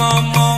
mama.